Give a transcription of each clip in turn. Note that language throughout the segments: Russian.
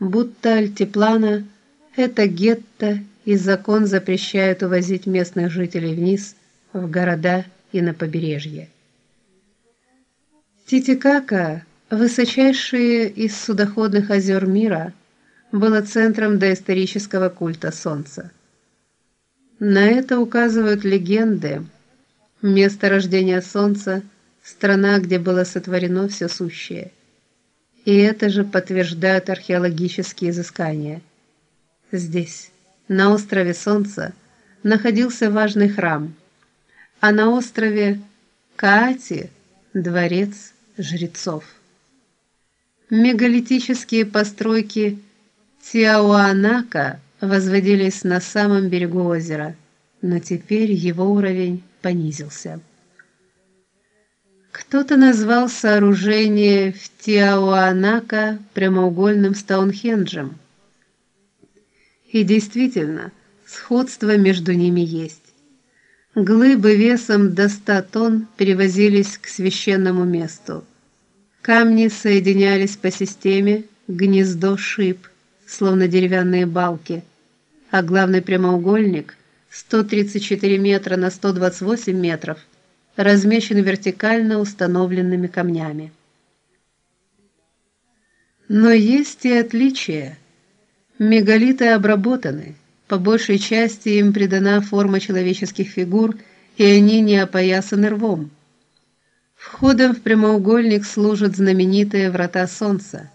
будто альтиплана это гетто, и закон запрещает увозить местных жителей вниз в города и на побережье. Титикака, высочайшее из судоходных озер мира, было центром доисторического культа солнца. На это указывают легенды. Место рождения солнца страна, где было сотворено все сущее. И это же подтверждают археологические изыскания. Здесь, на острове Солнца, находился важный храм, а на острове Каати дворец жрецов. Мегалитические постройки Тиауанака возводились на самом берегу озера, но теперь его уровень понизился. Кто-то назвал сооружение в Тиауанака прямоугольным Стоунхенджем. И действительно, сходство между ними есть. Глыбы весом до ста тонн перевозились к священному месту. Камни соединялись по системе гнездо шип, словно деревянные балки, а главный прямоугольник 134 метра на 128 метров – размещен вертикально установленными камнями. Но есть и отличия. Мегалиты обработаны, по большей части им придана форма человеческих фигур, и они не опоясаны рвом. Входом в прямоугольник служат знаменитые врата солнца.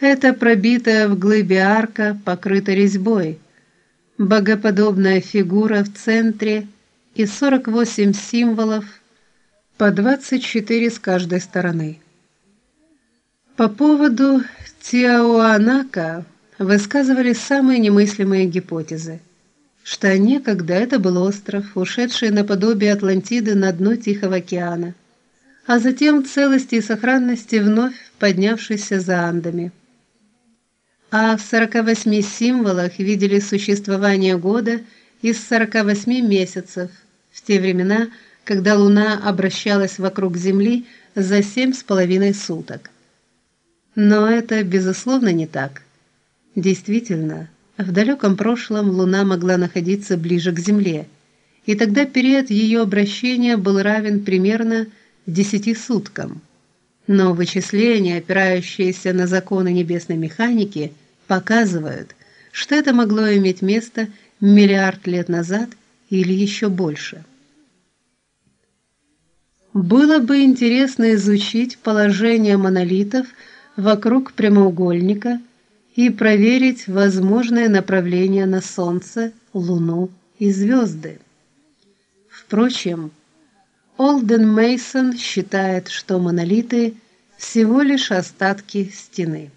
Это пробитая в глыбе арка, покрыта резьбой. Богоподобная фигура в центре и 48 символов, по 24 с каждой стороны. По поводу Тиауанака высказывали самые немыслимые гипотезы, что некогда это был остров, ушедший наподобие Атлантиды на дно Тихого океана, а затем целости и сохранности вновь поднявшийся за Андами. А в 48 символах видели существование года из 48 месяцев – в те времена, когда Луна обращалась вокруг Земли за семь с половиной суток. Но это безусловно не так. Действительно, в далеком прошлом Луна могла находиться ближе к Земле, и тогда период ее обращения был равен примерно десяти суткам. Но вычисления, опирающиеся на законы небесной механики, показывают, что это могло иметь место миллиард лет назад – или еще больше. Было бы интересно изучить положение монолитов вокруг прямоугольника и проверить возможное направление на солнце, луну и звезды. Впрочем, Олден Мейсон считает, что монолиты всего лишь остатки стены.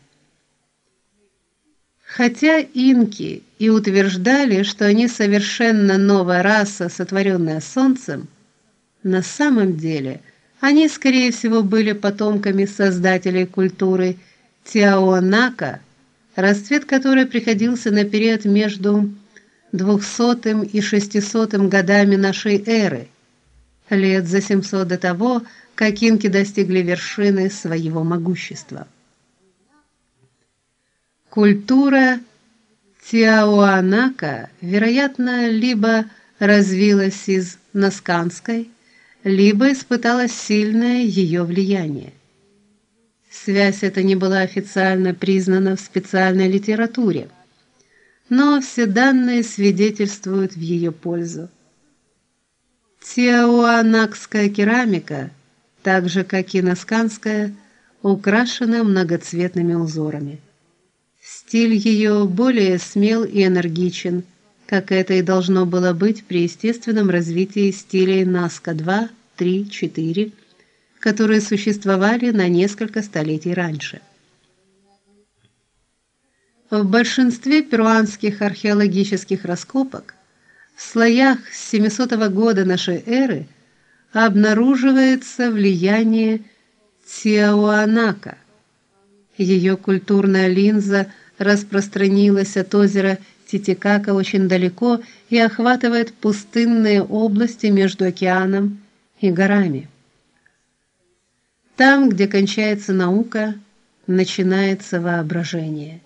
Хотя инки и утверждали, что они совершенно новая раса, сотворенная солнцем, на самом деле они скорее всего были потомками создателей культуры Тиаонака, расцвет которой приходился на период между 200 и 600 годами нашей эры, лет за 700 до того, как инки достигли вершины своего могущества. Культура Тиауанака, вероятно, либо развилась из насканской, либо испытала сильное ее влияние. Связь эта не была официально признана в специальной литературе, но все данные свидетельствуют в ее пользу. Тиауанакская керамика, так же как и насканская, украшена многоцветными узорами. Стиль ее более смел и энергичен, как это и должно было быть при естественном развитии стилей Наска 2, 3, 4, которые существовали на несколько столетий раньше. В большинстве перуанских археологических раскопок в слоях с 700 года нашей эры обнаруживается влияние Тиауанака. Ее культурная линза – распространилась от озера Титикака очень далеко и охватывает пустынные области между океаном и горами. Там, где кончается наука, начинается воображение.